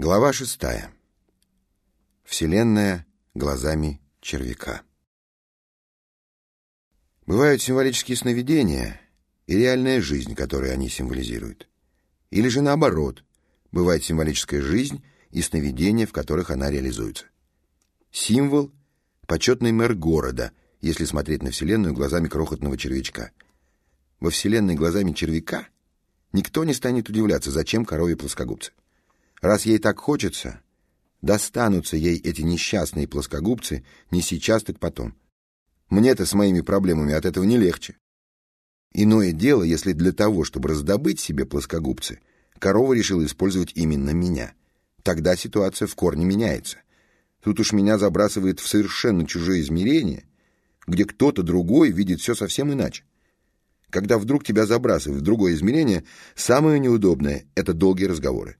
Глава шестая. Вселенная глазами червяка. Бывают символические сновидения и реальная жизнь, которую они символизируют. Или же наоборот, бывает символическая жизнь и сновидения, в которых она реализуется. Символ — почетный мэр города, если смотреть на Вселенную глазами крохотного червячка. Во Вселенной глазами червяка никто не станет удивляться, зачем корове плоскогубцы. Раз ей так хочется, достанутся ей эти несчастные плоскогубцы не сейчас, так потом. Мне-то с моими проблемами от этого не легче. Иное дело, если для того, чтобы раздобыть себе плоскогубцы, корова решила использовать именно меня. Тогда ситуация в корне меняется. Тут уж меня забрасывает в совершенно чужое измерение, где кто-то другой видит все совсем иначе. Когда вдруг тебя забрасывают в другое измерение, самое неудобное — это долгие разговоры.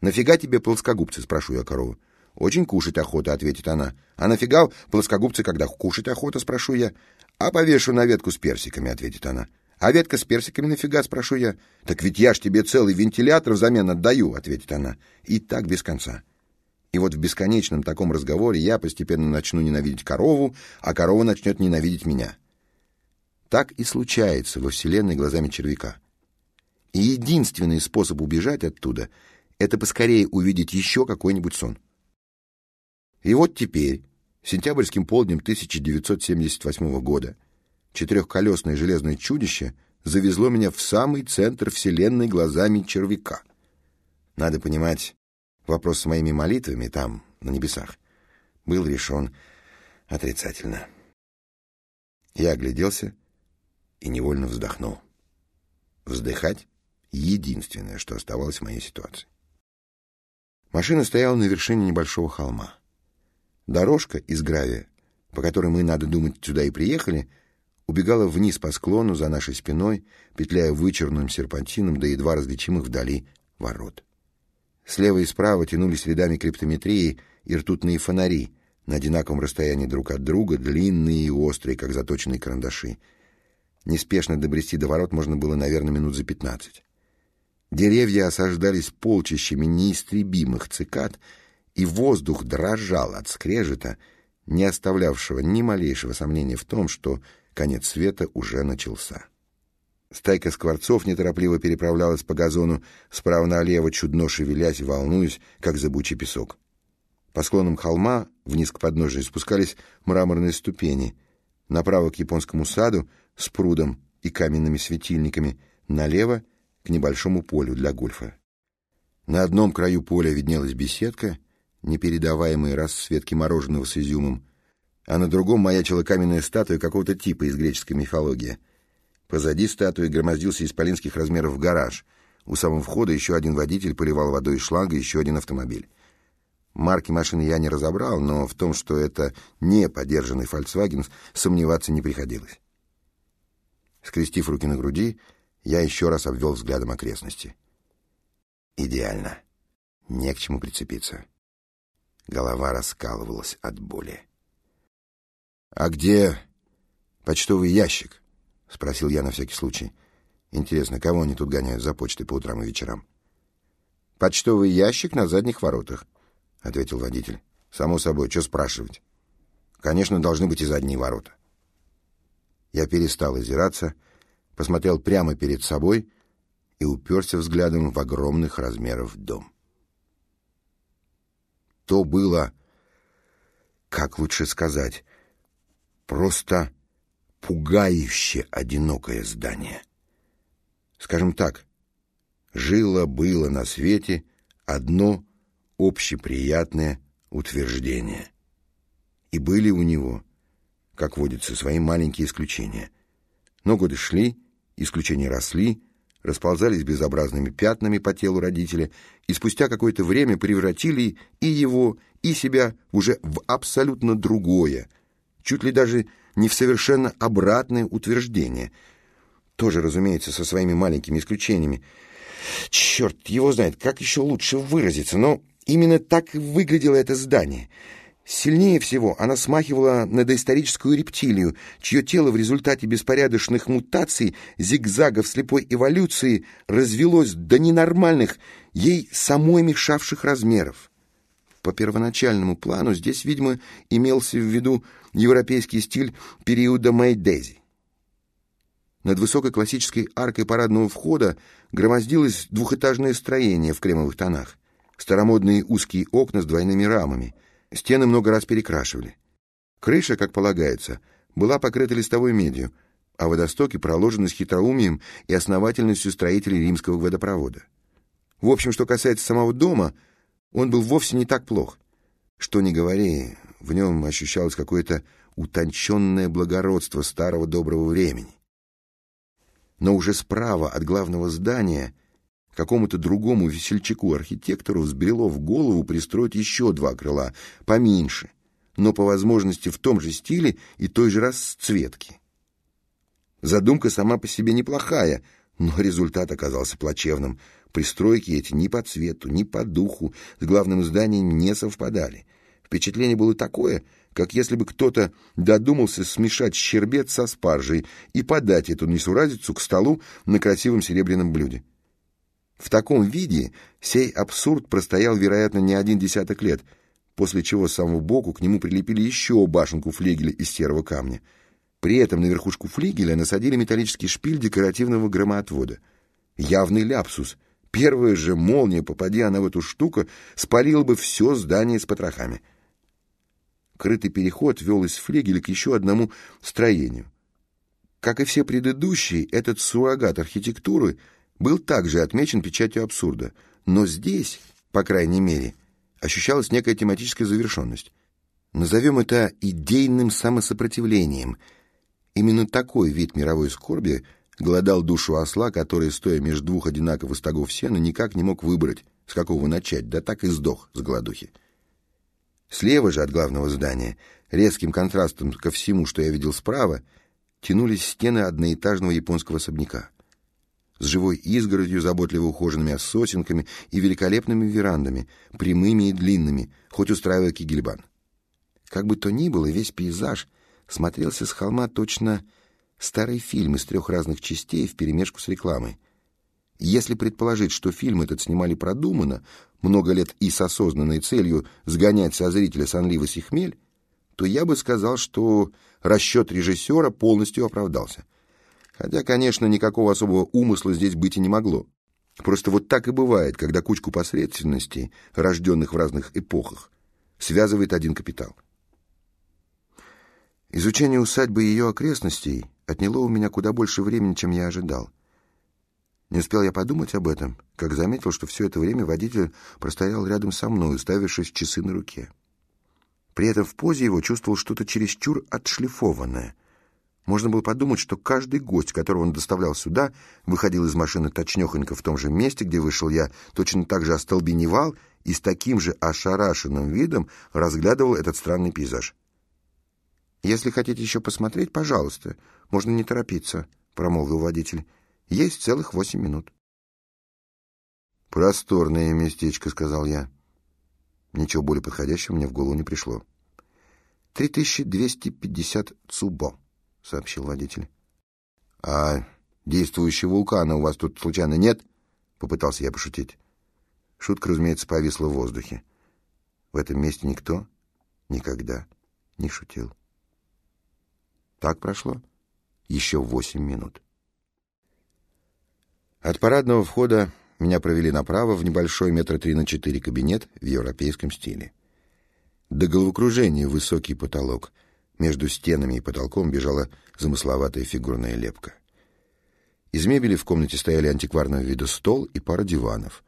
«Нафига тебе плоскогубцы?» — спрошу я корову. «Очень кушать охота», — ответит она. «А нафига плоскогубцы, когда кушать охота?» — спрошу я. «А повешу на ветку с персиками», — ответит она. «А ветка с персиками нафига?» — спрошу я. «Так ведь я ж тебе целый вентилятор взамен отдаю», — ответит она. И так без конца. И вот в бесконечном таком разговоре я постепенно начну ненавидеть корову, а корова начнет ненавидеть меня. Так и случается во Вселенной глазами червяка. И единственный способ убежать оттуда — это поскорее увидеть еще какой-нибудь сон. И вот теперь, сентябрьским полднем 1978 года, четырехколесное железное чудище завезло меня в самый центр Вселенной глазами червяка. Надо понимать, вопрос с моими молитвами там, на небесах, был решен отрицательно. Я огляделся и невольно вздохнул. Вздыхать — единственное, что оставалось в моей ситуации. Машина стояла на вершине небольшого холма. Дорожка из гравия, по которой мы, надо думать, сюда и приехали, убегала вниз по склону за нашей спиной, петляя вычерным серпантином до едва различимых вдали ворот. Слева и справа тянулись рядами криптометрии и ртутные фонари, на одинаковом расстоянии друг от друга, длинные и острые, как заточенные карандаши. Неспешно добрести до ворот можно было, наверное, минут за пятнадцать. Деревья осаждались полчищами неистребимых цикад, и воздух дрожал от скрежета, не оставлявшего ни малейшего сомнения в том, что конец света уже начался. Стайка скворцов неторопливо переправлялась по газону справа налево, чудно шевелясь волнуясь, как зыбучий песок. По склонам холма вниз к подножию спускались мраморные ступени. Направо к японскому саду с прудом и каменными светильниками, налево к небольшому полю для гольфа. На одном краю поля виднелась беседка, непередаваемые расцветки мороженого с изюмом, а на другом маячила каменная статуя какого-то типа из греческой мифологии. Позади статуи громоздился исполинских размеров гараж. У самого входа еще один водитель поливал водой из шланга еще один автомобиль. Марки машины я не разобрал, но в том, что это не подержанный Volkswagen, сомневаться не приходилось. Скрестив руки на груди, я еще раз обвел взглядом окрестности. Идеально. Не к чему прицепиться. Голова раскалывалась от боли. «А где почтовый ящик?» — спросил я на всякий случай. «Интересно, кого они тут гоняют за почтой по утрам и вечерам?» «Почтовый ящик на задних воротах», — ответил водитель. «Само собой, что спрашивать?» «Конечно, должны быть и задние ворота». Я перестал озираться, — посмотрел прямо перед собой и уперся взглядом в огромных размеров дом. То было, как лучше сказать, просто пугающе одинокое здание. Скажем так, жило-было на свете одно общеприятное утверждение. И были у него, как водится, свои маленькие исключения. Но годы шли, Исключения росли, расползались безобразными пятнами по телу родителя и спустя какое-то время превратили и его, и себя уже в абсолютно другое, чуть ли даже не в совершенно обратное утверждение. Тоже, разумеется, со своими маленькими исключениями. Черт, его знает, как еще лучше выразиться, но именно так выглядело это здание — Сильнее всего она смахивала на доисторическую рептилию, чье тело в результате беспорядочных мутаций, зигзагов слепой эволюции развелось до ненормальных, ей самой мешавших размеров. По первоначальному плану здесь, видимо, имелся в виду европейский стиль периода Мэйдези. Над высокой классической аркой парадного входа громоздилось двухэтажное строение в кремовых тонах. Старомодные узкие окна с двойными рамами. Стены много раз перекрашивали. Крыша, как полагается, была покрыта листовой медью, а водостоки проложены с хитроумием и основательностью строителей римского водопровода. В общем, что касается самого дома, он был вовсе не так плох. Что ни говори, в нем ощущалось какое-то утонченное благородство старого доброго времени. Но уже справа от главного здания какому-то другому весельчаку-архитектору взбрело в голову пристроить еще два крыла, поменьше, но по возможности в том же стиле и той же расцветки. Задумка сама по себе неплохая, но результат оказался плачевным. Пристройки эти ни по цвету, ни по духу с главным зданием не совпадали. Впечатление было такое, как если бы кто-то додумался смешать щербет со спаржей и подать эту несуразицу к столу на красивом серебряном блюде. В таком виде сей абсурд простоял, вероятно, не один десяток лет, после чего с самого боку к нему прилепили еще башенку флигеля из серого камня. При этом на верхушку флигеля насадили металлический шпиль декоративного громоотвода. Явный ляпсус. Первая же молния, попадя она в эту штуку, спалила бы все здание с потрохами. Крытый переход вел из флигеля к еще одному строению. Как и все предыдущие, этот суррогат архитектуры был также отмечен печатью абсурда. Но здесь, по крайней мере, ощущалась некая тематическая завершенность. Назовем это идейным самосопротивлением. Именно такой вид мировой скорби голодал душу осла, который, стоя между двух одинаковых стогов сена, никак не мог выбрать, с какого начать, да так и сдох с голодухи. Слева же от главного здания, резким контрастом ко всему, что я видел справа, тянулись стены одноэтажного японского особняка с живой изгородью, заботливо ухоженными сосенками и великолепными верандами, прямыми и длинными, хоть устраивая кигельбан. Как бы то ни было, весь пейзаж смотрелся с холма точно старый фильм из трех разных частей вперемешку с рекламой — если предположить, что фильм этот снимали продуманно, много лет и с осознанной целью сгонять со зрителя сонливость и хмель, то я бы сказал, что расчет режиссера полностью оправдался. Хотя, конечно, никакого особого умысла здесь быть и не могло. Просто вот так и бывает, когда кучку посредственностей, рожденных в разных эпохах, связывает один капитал. Изучение усадьбы и ее окрестностей отняло у меня куда больше времени, чем я ожидал. Не успел я подумать об этом, как заметил, что все это время водитель простоял рядом со мной, уставившись часы на руке. При этом в позе его чувствовал что-то чересчур отшлифованное. Можно было подумать, что каждый гость, которого он доставлял сюда, выходил из машины точнёхонько в том же месте, где вышел я, точно так же остолбеневал и с таким же ошарашенным видом разглядывал этот странный пейзаж. «Если хотите еще посмотреть, пожалуйста, можно не торопиться», — промолвил водитель. Есть целых восемь минут. «Просторное местечко», — сказал я. Ничего более подходящего мне в голову не пришло. «Три тысячи двести пятьдесят цубо», — сообщил водитель. «А действующего вулкана у вас тут случайно нет?» — попытался я пошутить. Шутка, разумеется, повисла в воздухе. В этом месте никто никогда не шутил. Так прошло еще восемь минут. От парадного входа меня провели направо в небольшой метра три на четыре кабинет в европейском стиле. До головокружения высокий потолок. Между стенами и потолком бежала замысловатая фигурная лепка. Из мебели в комнате стояли антикварного вида стол и пара диванов,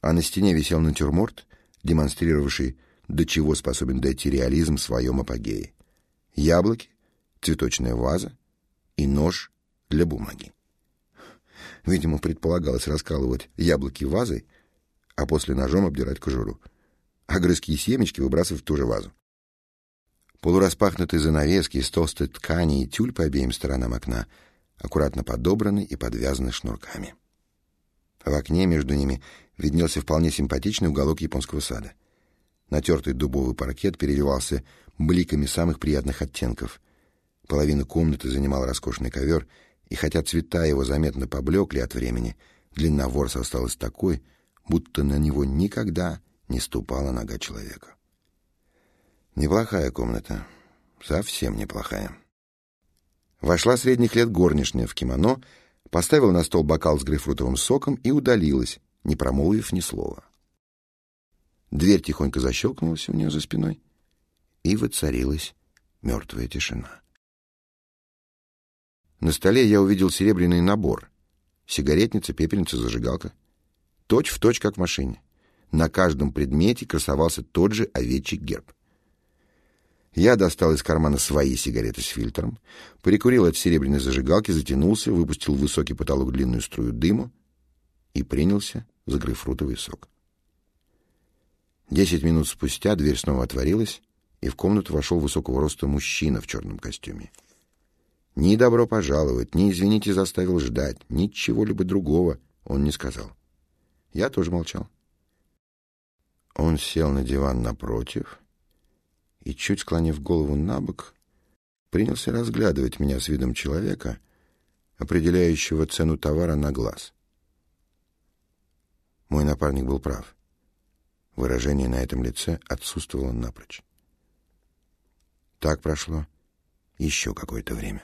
а на стене висел натюрморт, демонстрировавший, до чего способен дойти реализм в своем апогее. Яблоки, цветочная ваза и нож для бумаги. Видимо, предполагалось раскалывать яблоки вазой, а после ножом обдирать кожуру. Огрызки и семечки выбрасывать в ту же вазу. Полураспахнутые занавески из толстой ткани и тюль по обеим сторонам окна аккуратно подобраны и подвязаны шнурками. В окне между ними виднелся вполне симпатичный уголок японского сада. Натертый дубовый паркет переливался бликами самых приятных оттенков. Половину комнаты занимал роскошный ковер — и хотя цвета его заметно поблекли от времени, длина ворса осталась такой, будто на него никогда не ступала нога человека. Неплохая комната, совсем неплохая. Вошла средних лет горничная в кимоно, поставила на стол бокал с грейпфрутовым соком и удалилась, не промолвив ни слова. Дверь тихонько защелкнулась у нее за спиной, и воцарилась мертвая тишина. На столе я увидел серебряный набор. Сигаретница, пепельница, зажигалка. Точь в точь, как в машине. На каждом предмете красовался тот же овечий герб. Я достал из кармана свои сигареты с фильтром, прикурил от серебряной зажигалки, затянулся, выпустил в высокий потолок длинную струю дыма и принялся за грейпфрутовый сок. Десять минут спустя дверь снова отворилась, и в комнату вошел высокого роста мужчина в черном костюме. Ни добро пожаловать, ни извините заставил ждать, ничего-либо другого он не сказал. Я тоже молчал. Он сел на диван напротив и, чуть склонив голову на бок, принялся разглядывать меня с видом человека, определяющего цену товара на глаз. Мой напарник был прав. Выражение на этом лице отсутствовало напрочь. Так прошло еще какое-то время.